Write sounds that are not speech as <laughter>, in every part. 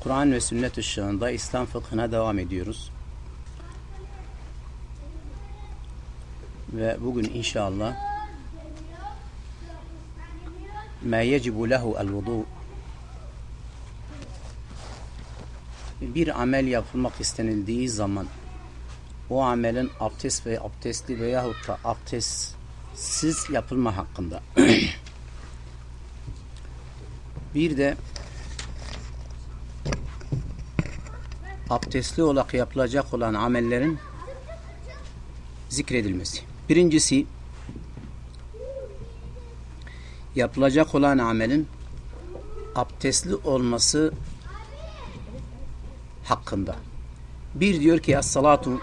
Kur'an ve sünnet ışığında İslam fıkhına devam ediyoruz. Ve bugün inşallah yecibu lehu el vudu bir amel yapılmak istenildiği zaman o amelin abdest ve abdestli veyahut da abdestsiz yapılma hakkında. <clears throat> bir de abdestli olarak yapılacak olan amellerin zikredilmesi. Birincisi yapılacak olan amelin abdestli olması hakkında. Bir diyor ki as-salatu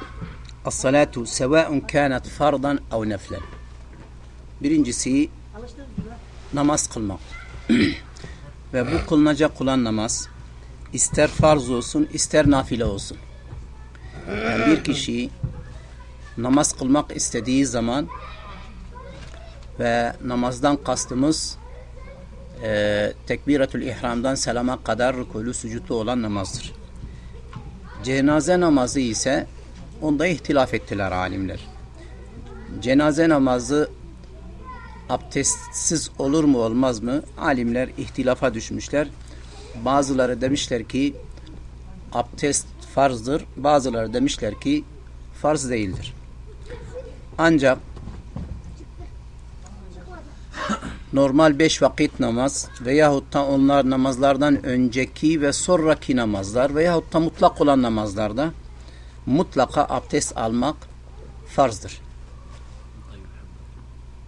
as-salatu sevaun kanat fardan ev neflen. Birincisi namaz kılmak. <clears throat> Ve bu kılınacak olan namaz ister farz olsun ister nafile olsun. Yani bir kişi namaz kılmak istediği zaman ve namazdan kastımız e, tekbiratül ihramdan selama kadar rükûlü sucutlu olan namazdır. Cenaze namazı ise onda ihtilaf ettiler alimler. Cenaze namazı abdestsiz olur mu olmaz mı? Alimler ihtilafa düşmüşler. Bazıları demişler ki abdest farzdır. Bazıları demişler ki farz değildir. Ancak normal beş vakit namaz veyahut da onlar namazlardan önceki ve sonraki namazlar veyahut da mutlak olan namazlarda mutlaka abdest almak farzdır.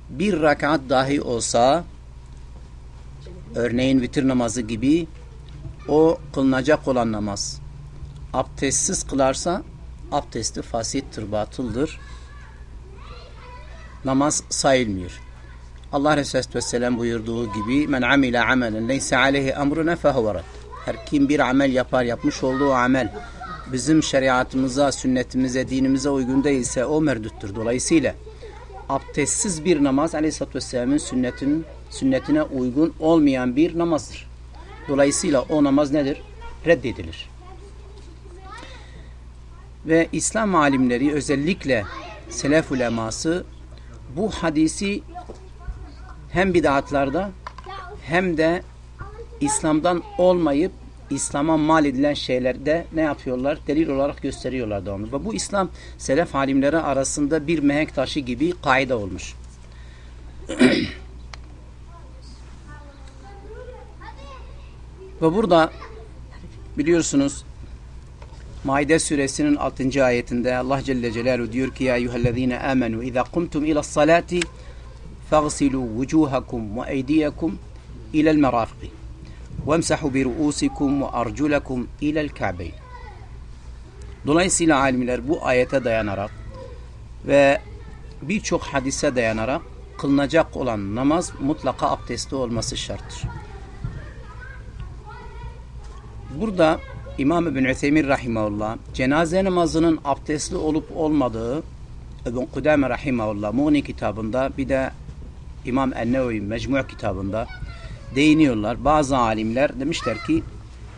Bir rakat dahi olsa örneğin vitir namazı gibi o kılınacak olan namaz abdestsiz kılarsa abdesti fasittir, batıldır. Namaz sayılmıyor. Allah Resulü Vesselam buyurduğu gibi men amile amelen leyse aleyhi emruna fehuve Her kim bir amel yapar, yapmış olduğu amel bizim şeriatımıza, sünnetimize, dinimize uygun değilse o merduttur. Dolayısıyla abdestsiz bir namaz Aleyhisselatü Vesselam'ın sünnetin, sünnetine uygun olmayan bir namazdır. Dolayısıyla o namaz nedir? Reddedilir. Ve İslam alimleri özellikle selef uleması bu hadisi hem bidatlarda hem de İslam'dan olmayıp İslam'a mal edilen şeylerde ne yapıyorlar? Delil olarak gösteriyorlar da onu. Ve bu İslam selef alimleri arasında bir mehenk taşı gibi kaide olmuş. <clears throat> Ve burada biliyorsunuz Maide suresinin 6. ayetinde Allah Celle Celaluhu diyor ki ya eyyühellezine amenu iza kumtum ila salati fagsilu vucuhakum ve eydiyakum ila'l merafiqi vemsahu bi ruusikum ve arculakum ila'l ka'beyn. Dolayısıyla alimler bu ayete dayanarak ve birçok hadise dayanarak kılınacak olan namaz mutlaka abdestli olması şarttır. Burada İmam İbn Üthemin Rahimahullah cenaze namazının abdestli olup olmadığı İbn Kudame Rahimahullah Muğni kitabında bir de İmam Ennevi Mecmu kitabında değiniyorlar. Bazı alimler demişler ki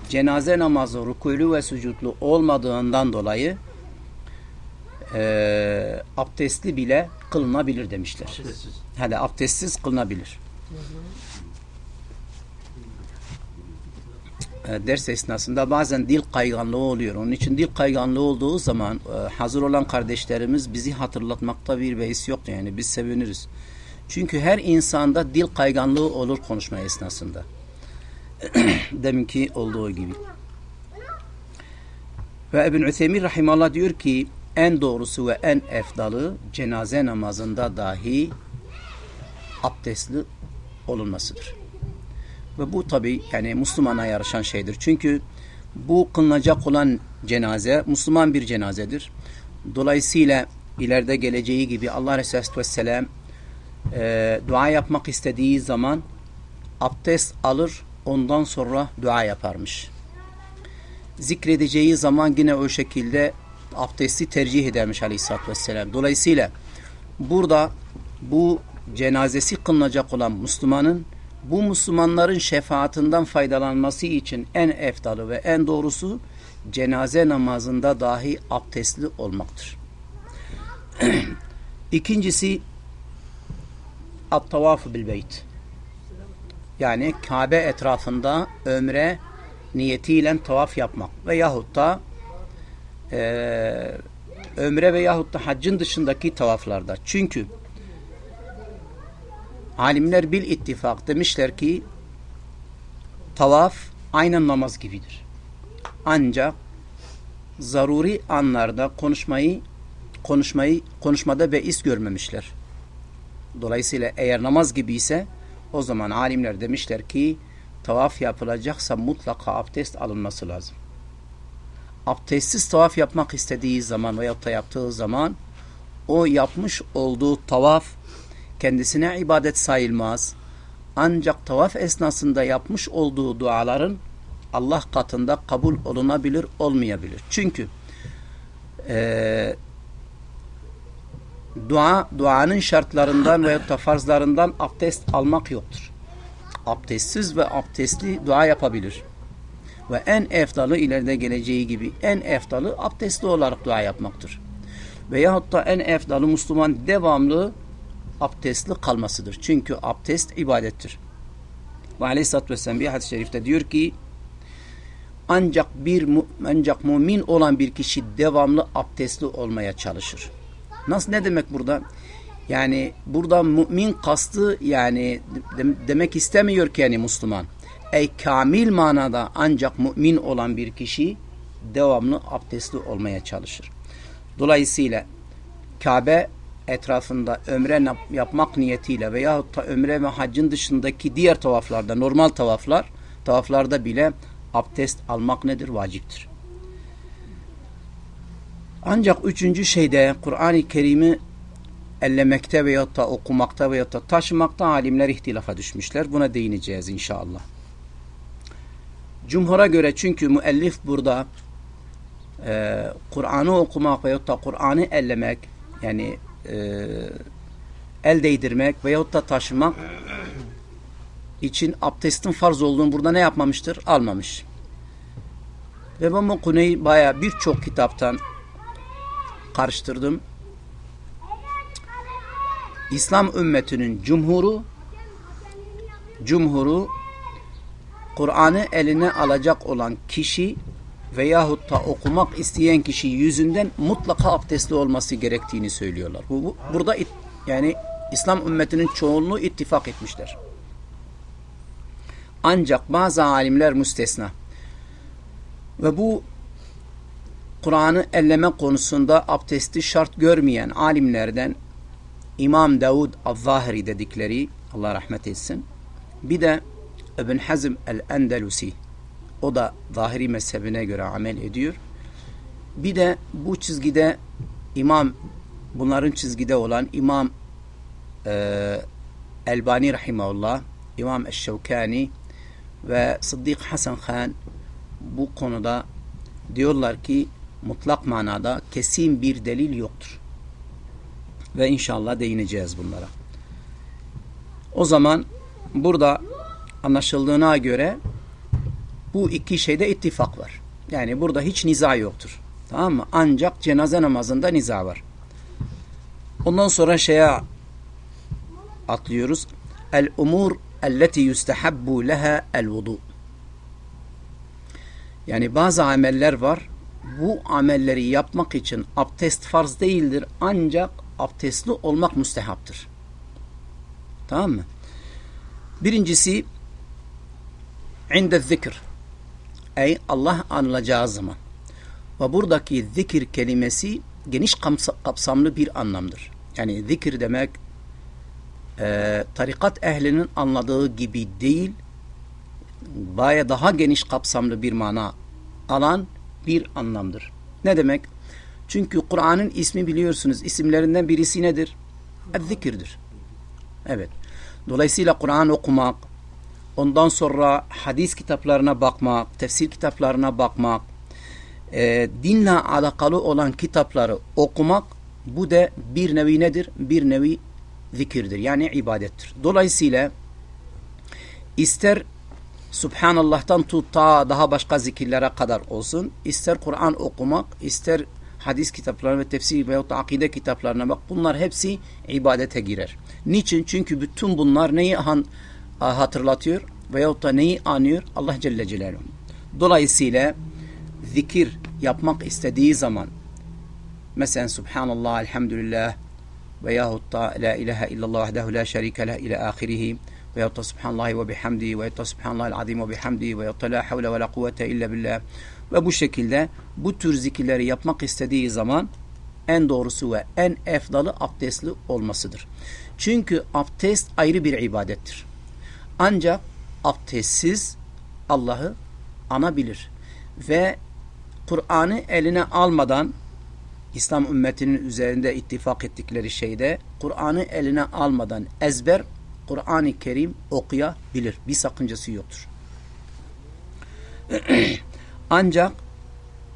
cenaze namazı rükûlü ve sucutlu olmadığından dolayı e, abdestli bile kılınabilir demişler. Abdestsiz. Hadi abdestsiz kılınabilir. Hı hı. E, ders esnasında bazen dil kayganlığı oluyor. Onun için dil kayganlığı olduğu zaman e, hazır olan kardeşlerimiz bizi hatırlatmakta bir beis yok yani biz seviniriz. Çünkü her insanda dil kayganlığı olur konuşma esnasında. <clears throat> Deminki olduğu gibi. Ve İbn Üthemin Rahimallah diyor ki en doğrusu ve en efdalı cenaze namazında dahi abdestli olunmasıdır. Ve bu tabi yani Müslümana yarışan şeydir. Çünkü bu kılınacak olan cenaze Müslüman bir cenazedir. Dolayısıyla ileride geleceği gibi Allah Resulü Vesselam e, dua yapmak istediği zaman abdest alır ondan sonra dua yaparmış. Zikredeceği zaman yine o şekilde abdesti tercih edermiş aleyhissalatü vesselam. Dolayısıyla burada bu cenazesi kılınacak olan Müslümanın bu Müslümanların şefaatinden faydalanması için en eftalı ve en doğrusu cenaze namazında dahi abdestli olmaktır. <clears throat> İkincisi at-tavafu bil beyt. Yani Kabe etrafında ömre niyetiyle tavaf yapmak veyahut da e, ömre veyahut da haccın dışındaki tavaflarda. Çünkü alimler bil ittifak demişler ki tavaf aynen namaz gibidir. Ancak zaruri anlarda konuşmayı konuşmayı konuşmada beis görmemişler. Dolayısıyla eğer namaz gibi ise o zaman alimler demişler ki tavaf yapılacaksa mutlaka abdest alınması lazım. Abdestsiz tavaf yapmak istediği zaman veyahut da yaptığı zaman o yapmış olduğu tavaf kendisine ibadet sayılmaz. Ancak tavaf esnasında yapmış olduğu duaların Allah katında kabul olunabilir, olmayabilir. Çünkü e, dua, duanın şartlarından veya da farzlarından abdest almak yoktur. Abdestsiz ve abdestli dua yapabilir. Ve en eftalı ileride geleceği gibi en eftalı abdestli olarak dua yapmaktır. Veyahut da en eftalı Müslüman devamlı abdestli kalmasıdır. Çünkü abdest ibadettir. Ve aleyhissalatü vesselam bir hadis-i şerifte diyor ki ancak bir ancak mümin olan bir kişi devamlı abdestli olmaya çalışır. Nasıl ne demek burada? Yani burada mümin kastı yani de, demek istemiyor ki yani Müslüman. Ey kamil manada ancak mümin olan bir kişi devamlı abdestli olmaya çalışır. Dolayısıyla Kabe etrafında ömre yapmak niyetiyle veyahut da ömre ve haccın dışındaki diğer tavaflarda, normal tavaflar, tavaflarda bile abdest almak nedir? Vaciptir. Ancak üçüncü şeyde Kur'an-ı Kerim'i ellemekte veyahut da okumakta veyahut da taşımakta alimler ihtilafa düşmüşler. Buna değineceğiz inşallah. Cumhur'a göre çünkü müellif burada e, Kur'an'ı okumak veyahut da Kur'an'ı ellemek yani e, el değdirmek veyahut da taşımak için abdestin farz olduğunu burada ne yapmamıştır? Almamış. Ve ben bu konuyu baya birçok kitaptan karıştırdım. İslam ümmetinin cumhuru cumhuru Kur'an'ı eline alacak olan kişi veyahut da okumak isteyen kişi yüzünden mutlaka abdestli olması gerektiğini söylüyorlar. Bu, bu burada it, yani İslam ümmetinin çoğunluğu ittifak etmişler. Ancak bazı alimler müstesna. Ve bu Kur'an'ı elleme konusunda abdesti şart görmeyen alimlerden İmam Davud Al-Zahiri dedikleri Allah rahmet etsin. Bir de İbn Hazm el-Endelusi o da zahiri mezhebine göre amel ediyor. Bir de bu çizgide İmam bunların çizgide olan İmam e, Elbani Rahimahullah, İmam Eşşevkani ve Sıddık Hasan Khan bu konuda diyorlar ki mutlak manada kesin bir delil yoktur. Ve inşallah değineceğiz bunlara. O zaman burada anlaşıldığına göre bu iki şeyde ittifak var. Yani burada hiç niza yoktur. Tamam mı? Ancak cenaze namazında niza var. Ondan sonra şeye atlıyoruz. El umur elleti yustahabbu leha el vudu. Yani bazı ameller var. Bu amelleri yapmak için abdest farz değildir. Ancak abdestli olmak müstehaptır. Tamam mı? Birincisi inde zikr. Ey Allah anılacağı zaman. Ve buradaki zikir kelimesi geniş kapsamlı bir anlamdır. Yani zikir demek e, tarikat ehlinin anladığı gibi değil, baya daha geniş kapsamlı bir mana alan bir anlamdır. Ne demek? Çünkü Kur'an'ın ismi biliyorsunuz isimlerinden birisi nedir? Zikirdir. Evet. Dolayısıyla Kur'an okumak, ondan sonra hadis kitaplarına bakmak, tefsir kitaplarına bakmak, e, dinle alakalı olan kitapları okumak bu da bir nevi nedir? Bir nevi zikirdir. Yani ibadettir. Dolayısıyla ister Subhanallah'tan tut ta daha başka zikirlere kadar olsun, ister Kur'an okumak, ister hadis kitapları ve tefsir veyahut da akide kitaplarına bak. Bunlar hepsi ibadete girer. Niçin? Çünkü bütün bunlar neyi hatırlatıyor veyahut da neyi anıyor? Allah Celle Celaluhu. Dolayısıyla zikir yapmak istediği zaman mesela Subhanallah, Elhamdülillah veyahut da La ilahe illallah vahdehu la şerike leh ile ahirihi veyahut da Subhanallahi ve bihamdihi veyahut da Subhanallahil azim ve bihamdihi veyahut da La havle ve la kuvvete illa billah ve bu şekilde bu tür zikirleri yapmak istediği zaman en doğrusu ve en efdalı abdestli olmasıdır. Çünkü abdest ayrı bir ibadettir. Ancak abdestsiz Allah'ı anabilir. Ve Kur'an'ı eline almadan İslam ümmetinin üzerinde ittifak ettikleri şeyde Kur'an'ı eline almadan ezber Kur'an-ı Kerim okuyabilir. Bir sakıncası yoktur. <clears throat> Ancak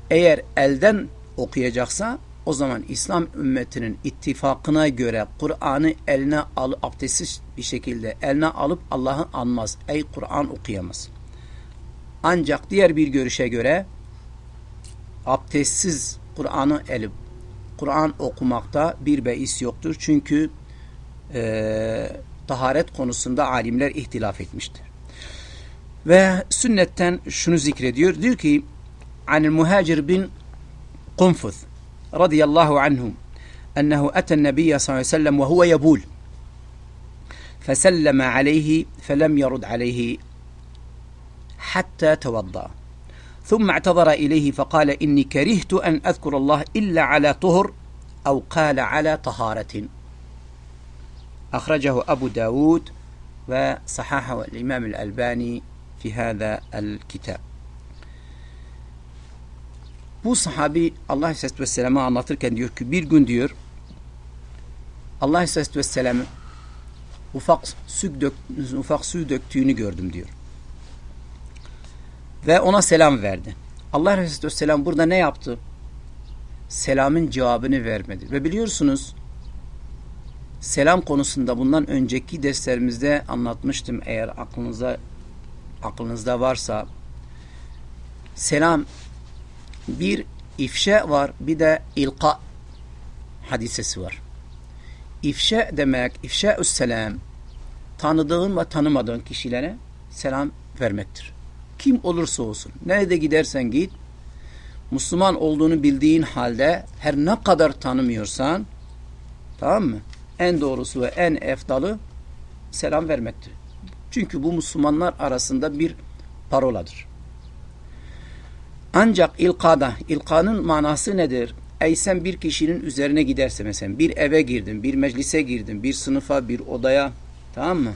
eğer elden okuyacaksa o zaman İslam ümmetinin ittifakına göre Kur'an'ı eline alıp abdestsiz bir şekilde eline alıp Allah'ı anmaz. Ey Kur'an okuyamaz. Ancak diğer bir görüşe göre abdestsiz Kur'an'ı elip Kur'an okumakta bir beis yoktur. Çünkü e, taharet konusunda alimler ihtilaf etmiştir. Ve sünnetten şunu zikrediyor. Diyor ki Anil Muhacir bin Kumfuz رضي الله عنه أنه أتى النبي صلى الله عليه وسلم وهو يبول فسلم عليه فلم يرد عليه حتى توضأ ثم اعتذر إليه فقال إني كرهت أن أذكر الله إلا على طهر أو قال على طهارة. أخرجه أبو داود وصححه الإمام الألباني في هذا الكتاب. Bu sahabi Allah Aleyhisselatü Vesselam'a anlatırken diyor ki bir gün diyor Allah Aleyhisselatü Vesselam'ı ufak su, ufak su döktüğünü gördüm diyor. Ve ona selam verdi. Allah Aleyhisselatü Vesselam burada ne yaptı? Selamın cevabını vermedi. Ve biliyorsunuz selam konusunda bundan önceki derslerimizde anlatmıştım eğer aklınıza aklınızda varsa selam bir ifşa var bir de ilka hadisesi var. İfşa demek, ifşa'us selam tanıdığın ve tanımadığın kişilere selam vermektir. Kim olursa olsun, nerede gidersen git, Müslüman olduğunu bildiğin halde her ne kadar tanımıyorsan, tamam mı? En doğrusu ve en efdalı selam vermektir. Çünkü bu Müslümanlar arasında bir paroladır. Ancak ilkada, ilkanın manası nedir? Ey sen bir kişinin üzerine giderse mesela bir eve girdin, bir meclise girdin, bir sınıfa, bir odaya tamam mı?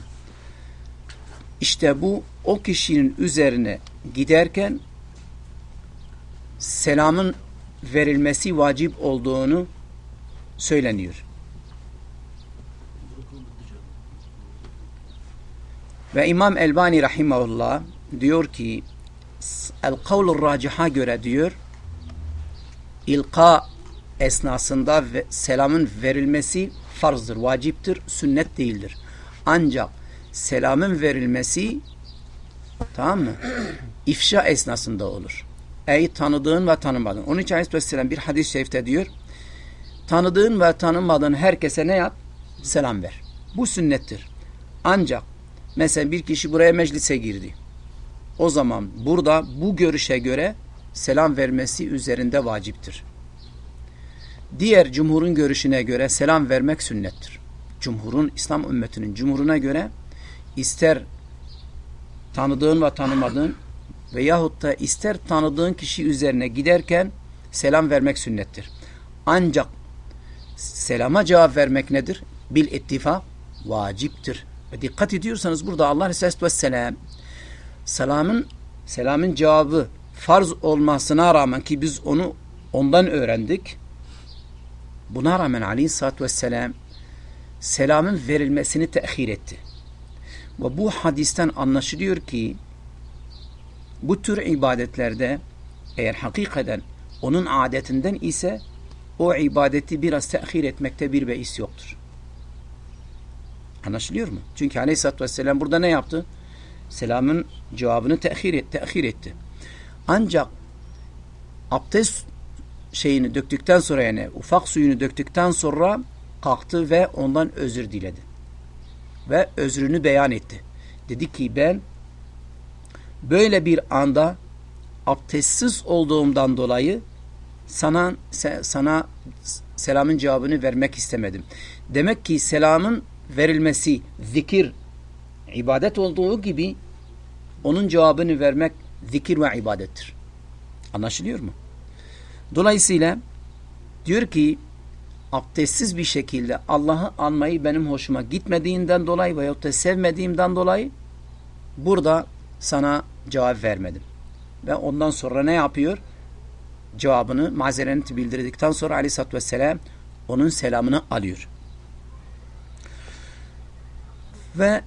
İşte bu o kişinin üzerine giderken selamın verilmesi vacip olduğunu söyleniyor. Ve İmam Elbani rahimahullah diyor ki el kavlur raciha göre diyor ilka esnasında ve selamın verilmesi farzdır, vaciptir, sünnet değildir. Ancak selamın verilmesi tamam mı? <clears throat> İfşa esnasında olur. Ey tanıdığın ve tanımadığın. Onun için Aleyhisselam bir hadis-i şerifte diyor tanıdığın ve tanımadığın herkese ne yap? Selam ver. Bu sünnettir. Ancak mesela bir kişi buraya meclise girdi. O zaman burada bu görüşe göre selam vermesi üzerinde vaciptir. Diğer cumhurun görüşüne göre selam vermek sünnettir. Cumhurun, İslam ümmetinin cumhuruna göre ister tanıdığın ve tanımadığın veyahut da ister tanıdığın kişi üzerine giderken selam vermek sünnettir. Ancak selama cevap vermek nedir? Bil ittifak vaciptir. Ve dikkat ediyorsanız burada Allah Resulü Vesselam selamın selamın cevabı farz olmasına rağmen ki biz onu ondan öğrendik. Buna rağmen aleyhissalatü vesselam selamın verilmesini tehir etti. Ve bu hadisten anlaşılıyor ki bu tür ibadetlerde eğer hakikaten onun adetinden ise o ibadeti biraz tehir etmekte bir beis yoktur. Anlaşılıyor mu? Çünkü aleyhissalatü vesselam burada ne yaptı? Selamın cevabını tehir, et, tehir etti. Ancak abdest şeyini döktükten sonra yani ufak suyunu döktükten sonra kalktı ve ondan özür diledi. Ve özrünü beyan etti. Dedi ki ben böyle bir anda abdestsiz olduğumdan dolayı sana sana selamın cevabını vermek istemedim. Demek ki selamın verilmesi zikir ibadet olduğu gibi onun cevabını vermek zikir ve ibadettir. Anlaşılıyor mu? Dolayısıyla diyor ki abdestsiz bir şekilde Allah'ı anmayı benim hoşuma gitmediğinden dolayı veyahut da sevmediğimden dolayı burada sana cevap vermedim. Ve ondan sonra ne yapıyor? Cevabını, mazereni bildirdikten sonra aleyhissalatü vesselam onun selamını alıyor. Ve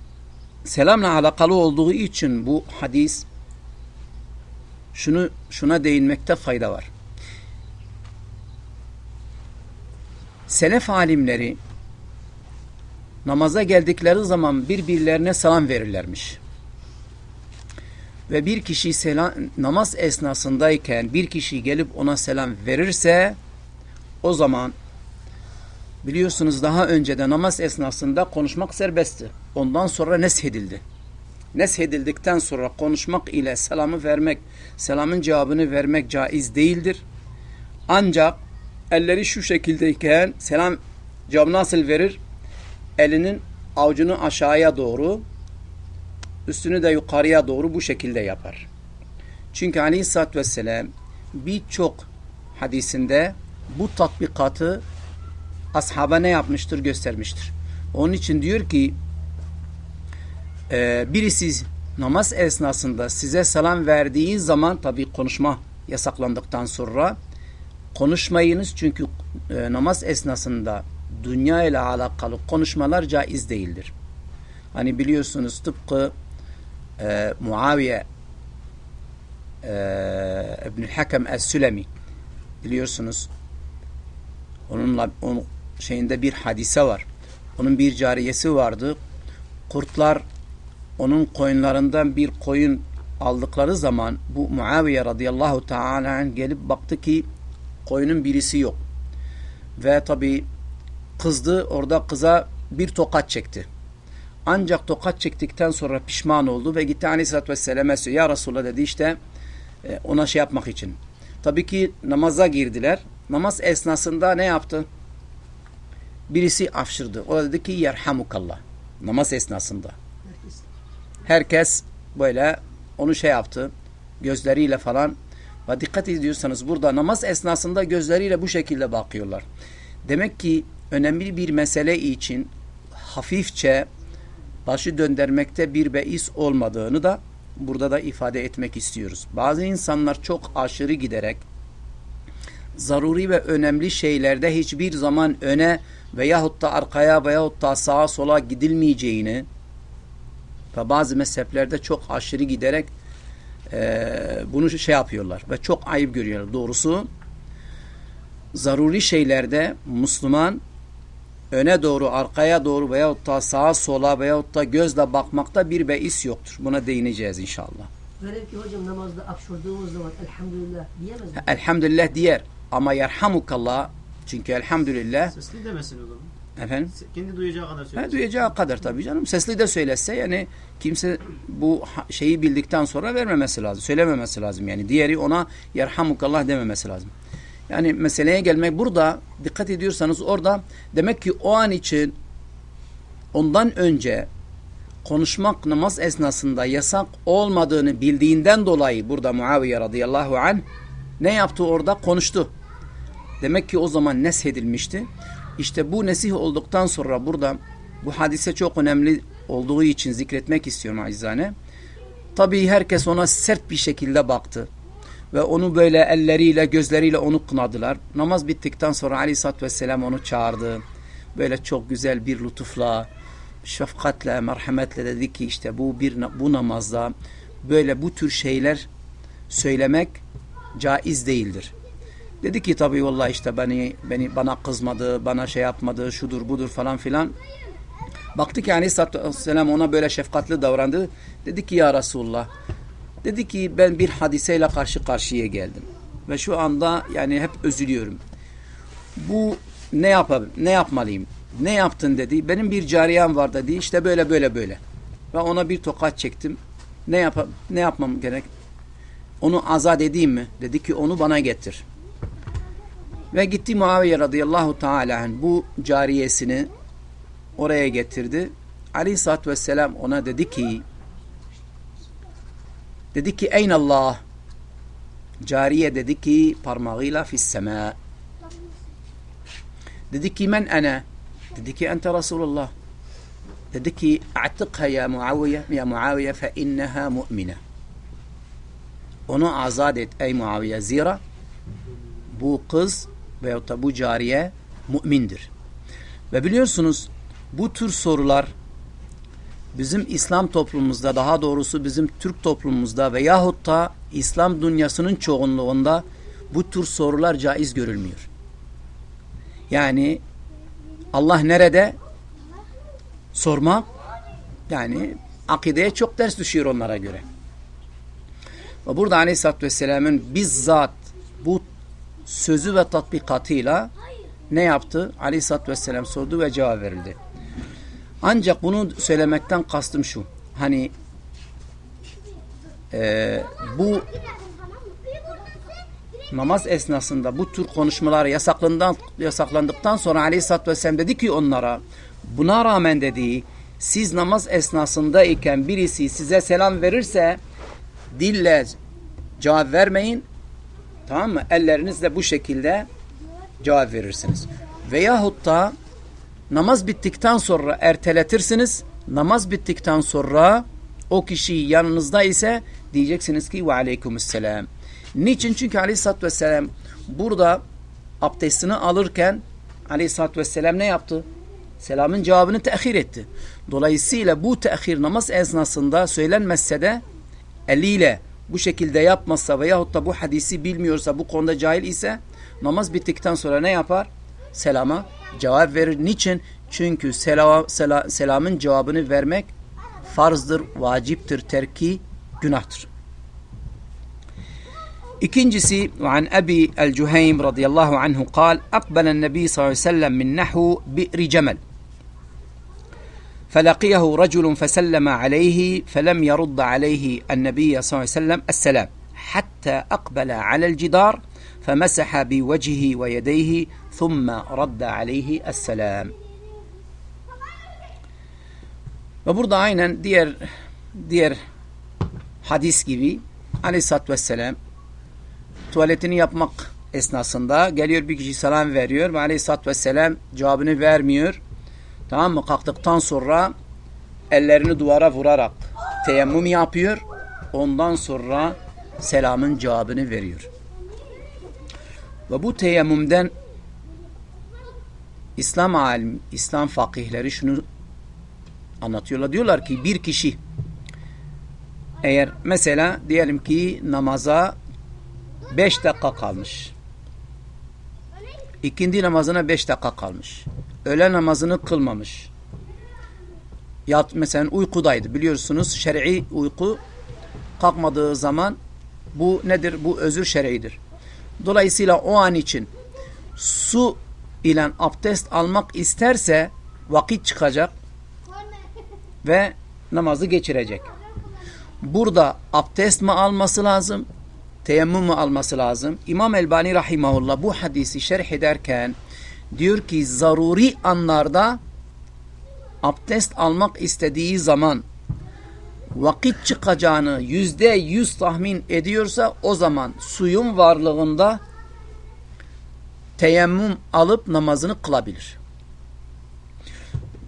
selamla alakalı olduğu için bu hadis şunu şuna değinmekte fayda var. Selef alimleri namaza geldikleri zaman birbirlerine selam verirlermiş. Ve bir kişi selam, namaz esnasındayken bir kişi gelip ona selam verirse o zaman biliyorsunuz daha önce de namaz esnasında konuşmak serbestti. Ondan sonra neshedildi. Neshedildikten sonra konuşmak ile selamı vermek, selamın cevabını vermek caiz değildir. Ancak elleri şu şekildeyken selam cevabı nasıl verir? Elinin avucunu aşağıya doğru, üstünü de yukarıya doğru bu şekilde yapar. Çünkü aleyhissalatü vesselam birçok hadisinde bu tatbikatı ashaba ne yapmıştır göstermiştir. Onun için diyor ki e, birisi namaz esnasında size selam verdiği zaman tabi konuşma yasaklandıktan sonra konuşmayınız çünkü e, namaz esnasında dünya ile alakalı konuşmalar caiz değildir. Hani biliyorsunuz tıpkı e, Muaviye e, İbnül Hakem Es-Sülemi biliyorsunuz onunla onun şeyinde bir hadise var. Onun bir cariyesi vardı. Kurtlar onun koyunlarından bir koyun aldıkları zaman bu Muaviye radıyallahu teala gelip baktı ki koyunun birisi yok. Ve tabi kızdı orada kıza bir tokat çekti. Ancak tokat çektikten sonra pişman oldu ve gitti aleyhissalatü vesselam'a ya Resulullah dedi işte e, ona şey yapmak için. Tabii ki namaza girdiler. Namaz esnasında ne yaptı? Birisi afşırdı. O da dedi ki yerhamukallah. Namaz esnasında. Herkes böyle onu şey yaptı. Gözleriyle falan. Ve dikkat ediyorsanız burada namaz esnasında gözleriyle bu şekilde bakıyorlar. Demek ki önemli bir mesele için hafifçe başı döndürmekte bir beis olmadığını da burada da ifade etmek istiyoruz. Bazı insanlar çok aşırı giderek zaruri ve önemli şeylerde hiçbir zaman öne veyahut da arkaya veyahut da sağa sola gidilmeyeceğini ve bazı mezheplerde çok aşırı giderek e, bunu şey yapıyorlar ve çok ayıp görüyorlar. Doğrusu zaruri şeylerde Müslüman öne doğru, arkaya doğru veyahut da sağa sola veyahut da gözle bakmakta bir beis yoktur. Buna değineceğiz inşallah. Velev ki hocam namazda apşurduğumuz zaman elhamdülillah diyemez mi? Elhamdülillah diyer ama yerhamukallah çünkü elhamdülillah Sesli demesin o zaman. efendim Kendi duyacağı kadar Ha, söylesin. duyacağı kadar tabii canım. Sesli de söylese yani kimse bu ha- şeyi bildikten sonra vermemesi lazım. Söylememesi lazım yani. Diğeri ona yerhamukallah dememesi lazım. Yani meseleye gelmek burada dikkat ediyorsanız orada demek ki o an için ondan önce konuşmak namaz esnasında yasak olmadığını bildiğinden dolayı burada Muaviye radıyallahu anh ne yaptı orada? Konuştu. Demek ki o zaman neshedilmişti. İşte bu nesih olduktan sonra burada bu hadise çok önemli olduğu için zikretmek istiyorum acizane. Tabii herkes ona sert bir şekilde baktı. ve onu böyle elleriyle gözleriyle onu kınadılar. Namaz bittikten sonra aleyhissalatü vesselam onu çağırdı. Böyle çok güzel bir lütufla, şefkatle, merhametle dedi ki işte bu bir bu namazda böyle bu tür şeyler söylemek caiz değildir. Dedi ki tabii vallahi işte beni beni bana kızmadı, bana şey yapmadı, şudur budur falan filan. Baktı ki aleyhissalatü vesselam ona böyle şefkatli davrandı. Dedi ki ya Resulullah Dedi ki ben bir hadiseyle karşı karşıya geldim. Ve şu anda yani hep üzülüyorum. Bu ne yapayım, ne yapmalıyım? Ne yaptın dedi. Benim bir cariyem var dedi. İşte böyle böyle böyle. Ve ona bir tokat çektim. Ne yap ne yapmam gerek? Onu azat edeyim mi? Dedi ki onu bana getir. Ve gitti Muaviye radıyallahu teala bu cariyesini oraya getirdi. Aleyhisselatü vesselam ona dedi ki Dedi ki Eyn Allah? Cariye dedi ki parmağıyla fis sema. Dedi ki men ana? Dedi ki ente Resulullah. Dedi ki a'tıkha ya Muaviye ya Muaviye fe inneha mu'mine. Onu azat et ey Muaviye. Zira bu kız veyahut da bu cariye mümindir. Ve biliyorsunuz bu tür sorular bizim İslam toplumumuzda daha doğrusu bizim Türk toplumumuzda veyahut da İslam dünyasının çoğunluğunda bu tür sorular caiz görülmüyor. Yani Allah nerede? Sormak yani akideye çok ders düşüyor onlara göre. Ve burada Aleyhisselatü Vesselam'ın bizzat bu sözü ve tatbikatıyla ne yaptı? Aleyhisselatü Vesselam sordu ve cevap verildi. Ancak bunu söylemekten kastım şu. Hani e, bu namaz esnasında bu tür konuşmalar yasaklandıktan, yasaklandıktan sonra aleyhissalatü vesselam dedi ki onlara buna rağmen dediği siz namaz esnasındayken birisi size selam verirse dille cevap vermeyin tamam mı? Ellerinizle bu şekilde cevap verirsiniz. Veyahut da namaz bittikten sonra erteletirsiniz. Namaz bittikten sonra o kişi yanınızda ise diyeceksiniz ki ve aleykümselam. Niçin? Çünkü aleyhissalatü vesselam burada abdestini alırken aleyhissalatü vesselam ne yaptı? Selamın cevabını tehir etti. Dolayısıyla bu tehir namaz esnasında söylenmezse de eliyle bu şekilde yapmazsa veyahut da bu hadisi bilmiyorsa bu konuda cahil ise namaz bittikten sonra ne yapar? Selama cevap verir. Niçin? Çünkü sela, sela, selamın cevabını vermek farzdır, vaciptir, terki günahtır. İkincisi an Ebi el-Cuheym radıyallahu anhu kal akbelen nebi sallallahu aleyhi ve sellem min nahu bi'ri cemel فلقيه رجل فسلم عليه فلم يرد عليه النبي صلى الله عليه وسلم السلام حتى أقبل على الجدار فمسح بوجهه ويديه ثم رد عليه السلام Ve burada aynen diğer diğer hadis gibi aleyhissalatü vesselam tuvaletini yapmak esnasında geliyor bir kişi selam veriyor ve aleyhissalatü vesselam cevabını vermiyor. Tamam mı? Kalktıktan sonra ellerini duvara vurarak teyemmüm yapıyor. Ondan sonra selamın cevabını veriyor. Ve bu teyemmümden İslam alim, İslam fakihleri şunu anlatıyorlar. Diyorlar ki bir kişi eğer mesela diyelim ki namaza beş dakika kalmış. İkindi namazına beş dakika kalmış. Öğle namazını kılmamış. Yat mesela uykudaydı. Biliyorsunuz şer'i uyku kalkmadığı zaman bu nedir? Bu özür şer'idir. Dolayısıyla o an için su ile abdest almak isterse vakit çıkacak ve namazı geçirecek. Burada abdest mi alması lazım? Teyemmüm mü alması lazım? İmam Elbani Rahimahullah bu hadisi şerh ederken diyor ki zaruri anlarda abdest almak istediği zaman vakit çıkacağını yüzde yüz tahmin ediyorsa o zaman suyun varlığında teyemmüm alıp namazını kılabilir.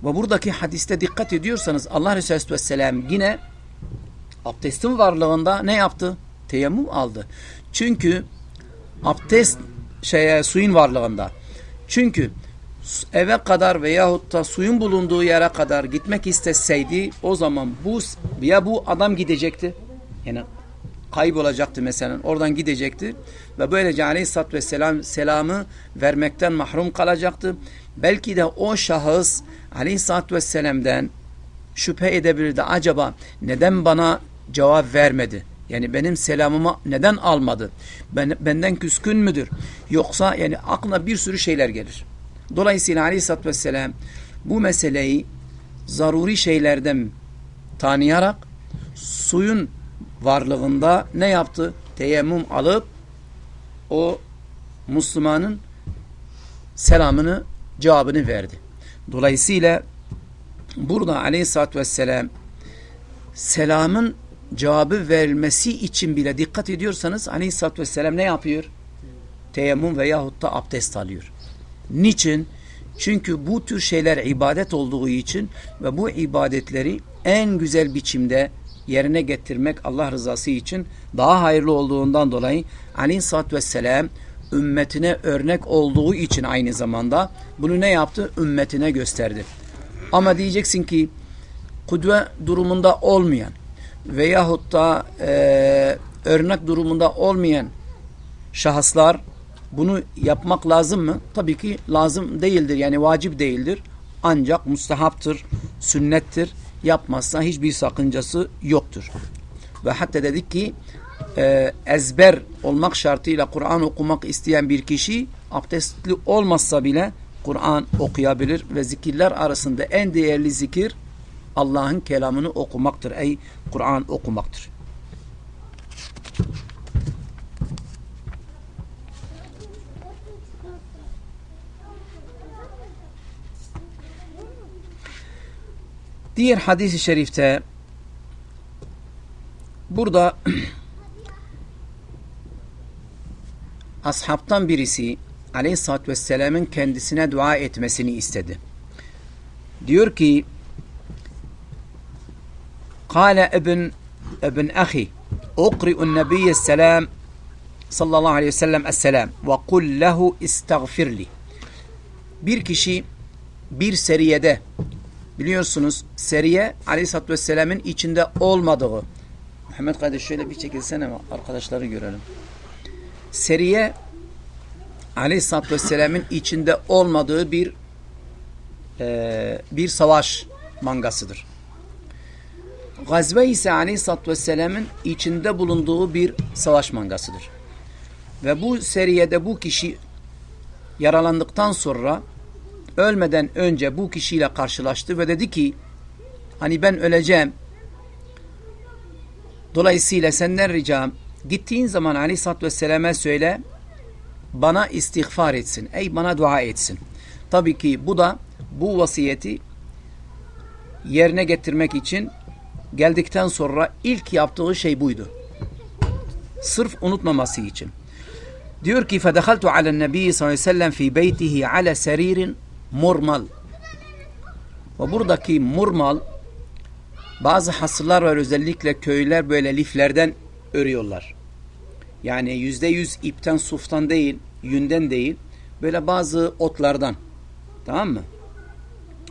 Ve buradaki hadiste dikkat ediyorsanız Allah Resulü Vesselam yine abdestin varlığında ne yaptı? Teyemmüm aldı. Çünkü abdest şeye suyun varlığında. Çünkü eve kadar veyahut da suyun bulunduğu yere kadar gitmek isteseydi o zaman bu ya bu adam gidecekti. Yani kaybolacaktı mesela. Oradan gidecekti. Ve böylece aleyhissalatü vesselam selamı vermekten mahrum kalacaktı. Belki de o şahıs aleyhissalatü vesselam'den şüphe edebilirdi. Acaba neden bana cevap vermedi? Yani benim selamımı neden almadı? Ben, benden küskün müdür? Yoksa yani aklına bir sürü şeyler gelir. Dolayısıyla aleyhissalatü vesselam bu meseleyi zaruri şeylerden tanıyarak suyun varlığında ne yaptı? Teyemmüm alıp o Müslümanın selamını, cevabını verdi. Dolayısıyla burada aleyhissalatü vesselam selamın cevabı verilmesi için bile dikkat ediyorsanız aleyhissalatü vesselam ne yapıyor? Teyemmüm veyahut da abdest alıyor. Niçin? Çünkü bu tür şeyler ibadet olduğu için ve bu ibadetleri en güzel biçimde yerine getirmek Allah rızası için daha hayırlı olduğundan dolayı aleyhissalatü vesselam ümmetine örnek olduğu için aynı zamanda bunu ne yaptı? Ümmetine gösterdi. Ama diyeceksin ki kudve durumunda olmayan veyahut da e, örnek durumunda olmayan şahıslar bunu yapmak lazım mı? Tabii ki lazım değildir. Yani vacip değildir. Ancak mustahaptır, sünnettir. Yapmazsa hiçbir sakıncası yoktur. Ve hatta dedik ki e, ezber olmak şartıyla Kur'an okumak isteyen bir kişi abdestli olmazsa bile Kur'an okuyabilir ve zikirler arasında en değerli zikir Allah'ın kelamını okumaktır. Ey Kur'an okumaktır. Diğer hadis-i şerifte burada <clears throat> ashabtan birisi aleyhissalatü vesselamın kendisine dua etmesini istedi. Diyor ki Kale ebn, ebn ahi ukri'un nebiye selam sallallahu aleyhi ve sellem esselam ve kul lehu istagfirli. Bir kişi bir seriyede biliyorsunuz seriye aleyhissalatü vesselam'ın içinde olmadığı Muhammed kardeş şöyle bir çekilsene arkadaşları görelim. Seriye aleyhissalatü vesselam'ın içinde olmadığı bir e, bir savaş mangasıdır. Gazve ise aleyhissalatü vesselamın içinde bulunduğu bir savaş mangasıdır. Ve bu seriyede bu kişi yaralandıktan sonra ölmeden önce bu kişiyle karşılaştı ve dedi ki hani ben öleceğim dolayısıyla senden ricam gittiğin zaman aleyhissalatü vesselam'a söyle bana istiğfar etsin. Ey bana dua etsin. Tabii ki bu da bu vasiyeti yerine getirmek için geldikten sonra ilk yaptığı şey buydu. Sırf unutmaması için. Diyor ki فَدَخَلْتُ عَلَى النَّبِيِّ sallallahu aleyhi ve sellem فِي بَيْتِهِ عَلَى سَرِيرٍ murmal. Ve buradaki murmal bazı hasırlar var özellikle köyler böyle liflerden örüyorlar. Yani yüzde yüz ipten suftan değil, yünden değil. Böyle bazı otlardan. Tamam mı?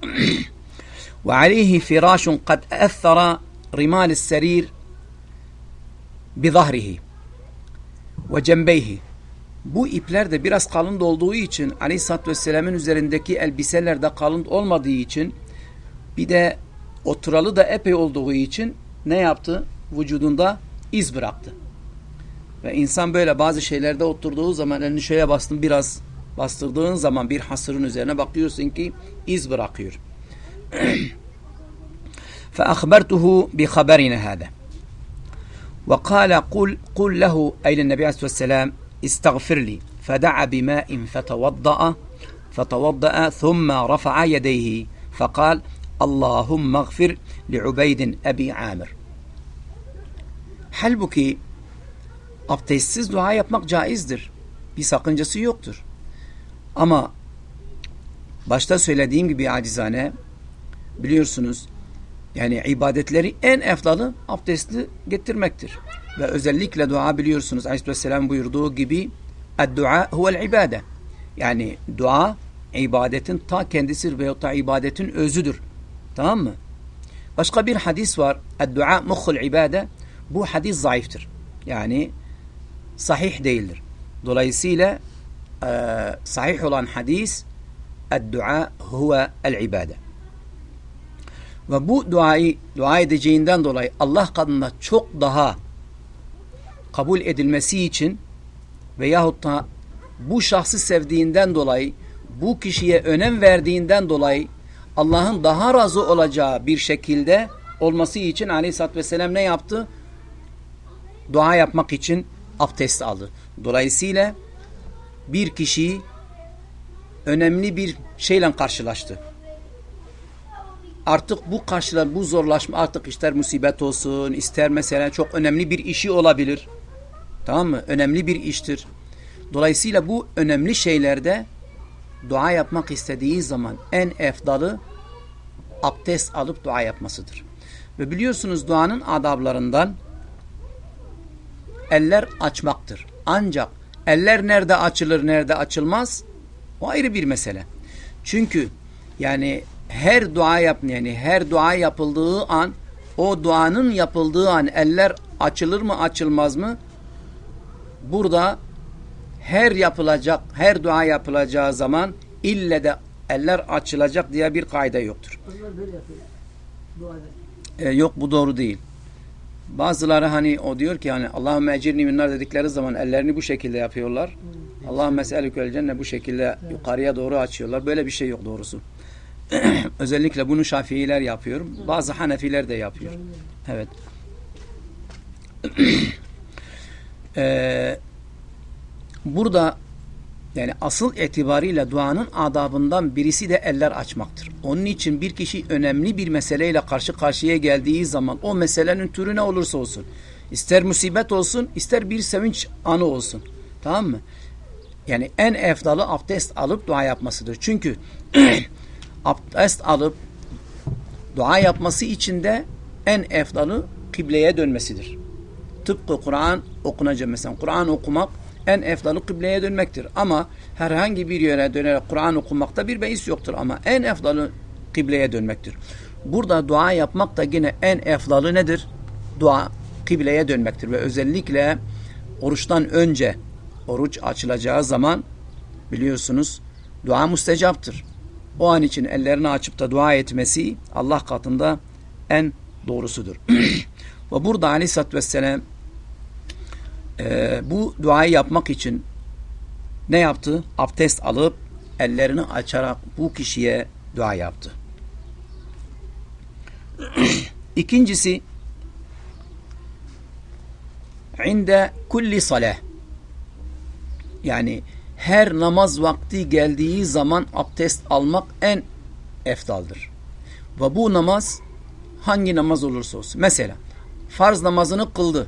<clears throat> Kad e'thara rimal serir bi zahrihi ve cembeyhi. Bu ipler de biraz kalın olduğu için Aleyhisselatü Vesselam'ın üzerindeki elbiseler de kalın olmadığı için bir de oturalı da epey olduğu için ne yaptı? Vücudunda iz bıraktı. Ve insan böyle bazı şeylerde oturduğu zaman elini şöyle bastın biraz bastırdığın zaman bir hasırın üzerine bakıyorsun ki iz bırakıyor. فأخبرته بخبرنا هذا وقال قل قل له أي النبي عليه الصلاة والسلام استغفر لي فدعا بماء فتوضأ فتوضأ ثم رفع يديه فقال اللهم اغفر لعبيد أبي عامر Halbuki abdestsiz dua yapmak caizdir. Bir sakıncası yoktur. Ama başta söylediğim gibi acizane biliyorsunuz yani ibadetleri en efdalı abdestli getirmektir. ve özellikle dua biliyorsunuz Aleyhisselam buyurduğu gibi dua huvel ibade. Yani dua ibadetin ta kendisidir veyahut da ibadetin özüdür. Tamam mı? Başka bir hadis var. Dua muhul ibade. Bu hadis zayıftır. Yani sahih değildir. Dolayısıyla e, sahih olan hadis dua huve el ibade. Ve bu duayı dua edeceğinden dolayı Allah katında çok daha kabul edilmesi için veyahut da bu şahsı sevdiğinden dolayı bu kişiye önem verdiğinden dolayı Allah'ın daha razı olacağı bir şekilde olması için aleyhissalatü vesselam ne yaptı? Dua yapmak için abdest aldı. Dolayısıyla bir kişi önemli bir şeyle karşılaştı. Artık bu karşılan, bu zorlaşma artık ister musibet olsun, ister mesela çok önemli bir işi olabilir. Tamam mı? Önemli bir iştir. Dolayısıyla bu önemli şeylerde dua yapmak istediği zaman en efdalı abdest alıp dua yapmasıdır. Ve biliyorsunuz duanın adablarından eller açmaktır. Ancak eller nerede açılır, nerede açılmaz o ayrı bir mesele. Çünkü yani her dua yap yani her dua yapıldığı an o duanın yapıldığı an eller açılır mı açılmaz mı? Burada her yapılacak, her dua yapılacağı zaman ille de eller açılacak diye bir kaide yoktur. Ee, yok bu doğru değil. Bazıları hani o diyor ki hani Allahümme ecirni minnar dedikleri zaman ellerini bu şekilde yapıyorlar. Allahümme eselükül cenne bu şekilde yukarıya doğru açıyorlar. Böyle bir şey yok doğrusu. <clears throat> Özellikle bunu Şafiiler yapıyor. Bazı Hanefiler de yapıyor. Evet. <clears throat> Ee, burada yani asıl itibariyle duanın adabından birisi de eller açmaktır. Onun için bir kişi önemli bir meseleyle karşı karşıya geldiği zaman o meselenin türü ne olursa olsun. ister musibet olsun, ister bir sevinç anı olsun. Tamam mı? Yani en efdalı abdest alıp dua yapmasıdır. Çünkü <clears throat> abdest alıp dua yapması için de en efdalı kıbleye dönmesidir. Tıpkı Kur'an okunacak mesela. Kur'an okumak en efdalı kıbleye dönmektir. Ama herhangi bir yere dönerek Kur'an okumakta bir beis yoktur. Ama en efdalı kıbleye dönmektir. Burada dua yapmak da yine en efdalı nedir? Dua kıbleye dönmektir. Ve özellikle oruçtan önce oruç açılacağı zaman biliyorsunuz dua müstecaptır. O an için ellerini açıp da dua etmesi Allah katında en doğrusudur. <clears throat> Ve burada aleyhissalatü vesselam e, bu duayı yapmak için ne yaptı? Abdest alıp ellerini açarak bu kişiye dua yaptı. <clears throat> İkincisi inde kulli salah yani her namaz vakti geldiği zaman abdest almak en eftaldır. Ve bu namaz hangi namaz olursa olsun. Mesela farz namazını kıldı.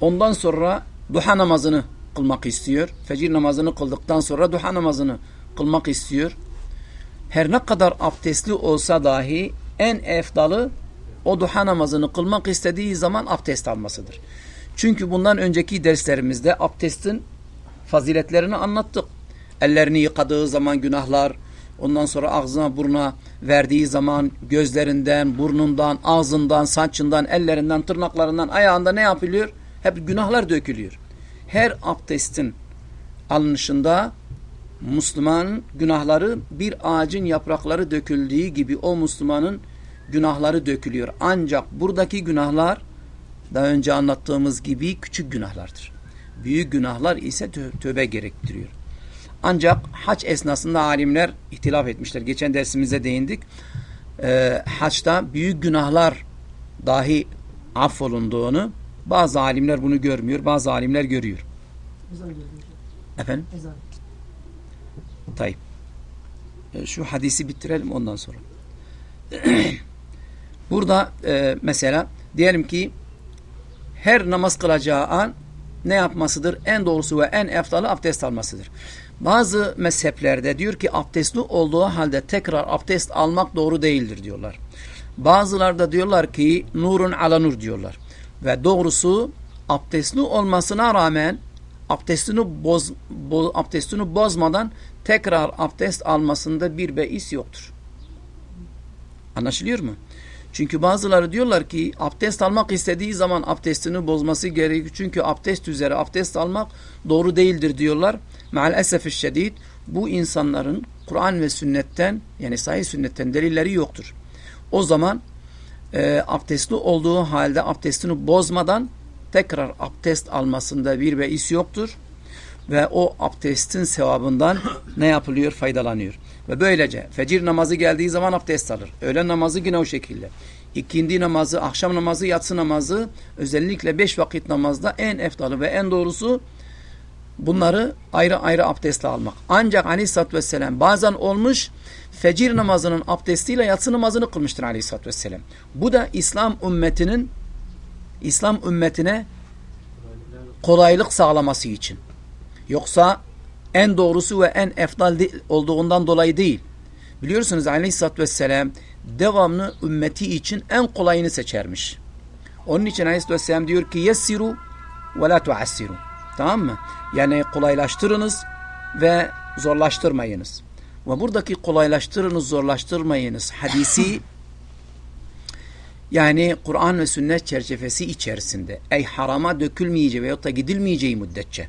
Ondan sonra duha namazını kılmak istiyor. Fecir namazını kıldıktan sonra duha namazını kılmak istiyor. Her ne kadar abdestli olsa dahi en efdalı o duha namazını kılmak istediği zaman abdest almasıdır. Çünkü bundan önceki derslerimizde abdestin faziletlerini anlattık. Ellerini yıkadığı zaman günahlar, ondan sonra ağzına burnuna verdiği zaman gözlerinden, burnundan, ağzından, saçından, ellerinden, tırnaklarından, ayağında ne yapılıyor? Hep günahlar dökülüyor. Her abdestin alınışında Müslümanın günahları bir ağacın yaprakları döküldüğü gibi o Müslümanın günahları dökülüyor. Ancak buradaki günahlar daha önce anlattığımız gibi küçük günahlardır. Büyük günahlar ise tö tövbe gerektiriyor. Ancak haç esnasında alimler ihtilaf etmişler. Geçen dersimize değindik. Ee, haçta büyük günahlar dahi affolunduğunu bazı alimler bunu görmüyor, bazı alimler görüyor. Ezan. Efendim? Ezan. Tayyip. E, şu hadisi bitirelim ondan sonra. <clears throat> Burada e, mesela diyelim ki her namaz kılacağı an ne yapmasıdır? En doğrusu ve en eftalı abdest almasıdır. Bazı mezheplerde diyor ki abdestli olduğu halde tekrar abdest almak doğru değildir diyorlar. Bazıları da diyorlar ki nurun ala nur diyorlar. Ve doğrusu abdestli olmasına rağmen abdestini boz, bo, abdestini bozmadan tekrar abdest almasında bir beis yoktur. Anlaşılıyor mu? Çünkü bazıları diyorlar ki abdest almak istediği zaman abdestini bozması gerekiyor. Çünkü abdest üzere abdest almak doğru değildir diyorlar. Maalesef şiddet bu insanların Kur'an ve sünnetten yani sahih sünnetten delilleri yoktur. O zaman e, abdestli olduğu halde abdestini bozmadan tekrar abdest almasında bir beis yoktur. Ve o abdestin sevabından ne yapılıyor? Faydalanıyor. Ve böylece fecir namazı geldiği zaman abdest alır. Öğlen namazı yine o şekilde. İkindi namazı, akşam namazı, yatsı namazı özellikle beş vakit namazda en eftalı ve en doğrusu bunları ayrı ayrı abdestle almak. Ancak aleyhissalatü vesselam bazen olmuş fecir namazının abdestiyle yatsı namazını kılmıştır aleyhissalatü vesselam. Bu da İslam ümmetinin İslam ümmetine kolaylık sağlaması için. Yoksa en doğrusu ve en eftal olduğundan dolayı değil. Biliyorsunuz aleyhissalatü vesselam devamlı ümmeti için en kolayını seçermiş. Onun için aleyhissalatü vesselam diyor ki yessiru ve la tuassiru. Tamam mı? Yani kolaylaştırınız ve zorlaştırmayınız. Ve buradaki kolaylaştırınız, zorlaştırmayınız hadisi <laughs> yani Kur'an ve sünnet çerçevesi içerisinde ey harama dökülmeyeceği veyahut da gidilmeyeceği müddetçe.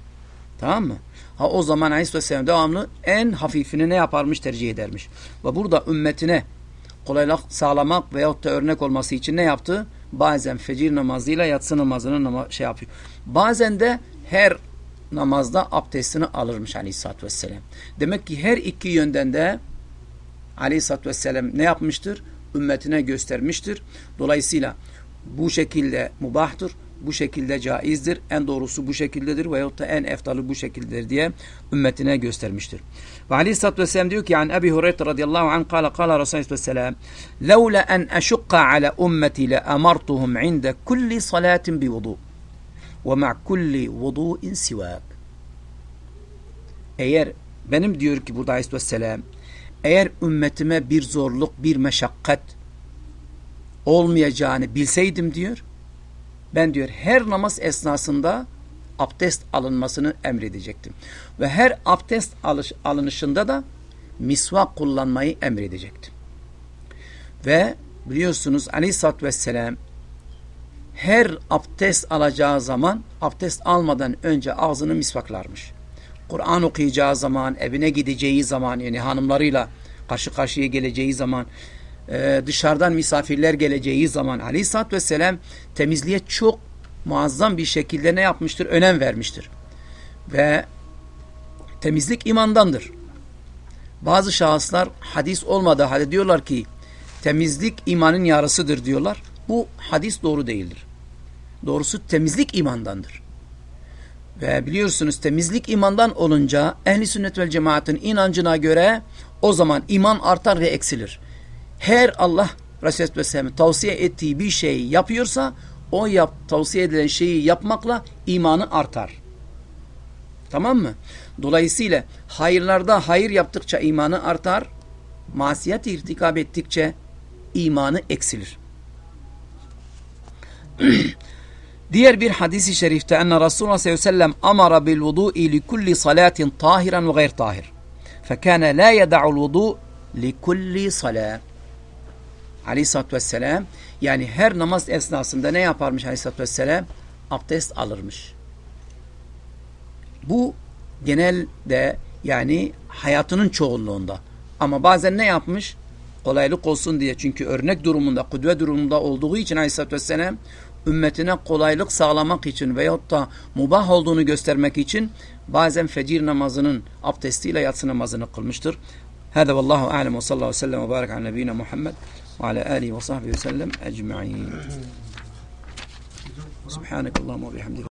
Tamam mı? Ha o zaman Aleyhisselam devamlı en hafifini ne yaparmış tercih edermiş. Ve burada ümmetine kolaylık sağlamak veyahut da örnek olması için ne yaptı? Bazen fecir namazıyla yatsı namazını nama şey yapıyor. Bazen de her namazda abdestini alırmış Aleyhisselatü Vesselam. Demek ki her iki yönden de Aleyhisselatü Vesselam ne yapmıştır? Ümmetine göstermiştir. Dolayısıyla bu şekilde mubahtır bu şekilde caizdir. En doğrusu bu şekildedir veyahut da en eftalı bu şekildedir diye ümmetine göstermiştir. Ve aleyhissalatü vesselam diyor ki yani Ebi Hureyre radıyallahu anh kala kala Resulü vesselam ala ummeti le emartuhum inde kulli salatin bi vudu ve ma kulli vudu'in sivak eğer benim diyor ki burada aleyhissalatü eğer ümmetime bir zorluk bir meşakkat olmayacağını bilseydim diyor ben diyor her namaz esnasında abdest alınmasını emredecektim. Ve her abdest alış, alınışında da misvak kullanmayı emredecektim. Ve biliyorsunuz aleyhissalatü vesselam her abdest alacağı zaman abdest almadan önce ağzını misvaklarmış. Kur'an okuyacağı zaman, evine gideceği zaman yani hanımlarıyla karşı karşıya geleceği zaman e, dışarıdan misafirler geleceği zaman aleyhissalatü vesselam temizliğe çok muazzam bir şekilde ne yapmıştır? Önem vermiştir. Ve temizlik imandandır. Bazı şahıslar hadis olmadığı halde diyorlar ki temizlik imanın yarısıdır diyorlar. Bu hadis doğru değildir. Doğrusu temizlik imandandır. Ve biliyorsunuz temizlik imandan olunca ehli sünnet vel cemaatin inancına göre o zaman iman artar ve eksilir her Allah Resulü Vesselam'ın tavsiye ettiği bir şeyi yapıyorsa o yap, tavsiye edilen şeyi yapmakla imanı artar. Tamam mı? Dolayısıyla hayırlarda hayır yaptıkça imanı artar, masiyet irtikab ettikçe imanı eksilir. <clears throat> Diğer bir hadisi şerifte enne Resulullah sallallahu aleyhi ve sellem amara bil vudu'i li kulli salatin tahiran ve gayr tahir. Fekâne la yeda'ul vudu' li kulli salat. Aleyhisselatü Vesselam yani her namaz esnasında ne yaparmış Aleyhisselatü Vesselam? Abdest alırmış. Bu genelde yani hayatının çoğunluğunda. Ama bazen ne yapmış? Kolaylık olsun diye çünkü örnek durumunda, kudve durumunda olduğu için Aleyhisselatü Vesselam ümmetine kolaylık sağlamak için veyahut da mubah olduğunu göstermek için bazen fecir namazının abdestiyle yatsı namazını kılmıştır. Hâdâ vallâhu âlem ve sallallahu aleyhi ve sellem ve bârek al nebîne Muhammed. وعلى آله وصحبه وسلم أجمعين. سبحانك اللهم وبحمدك.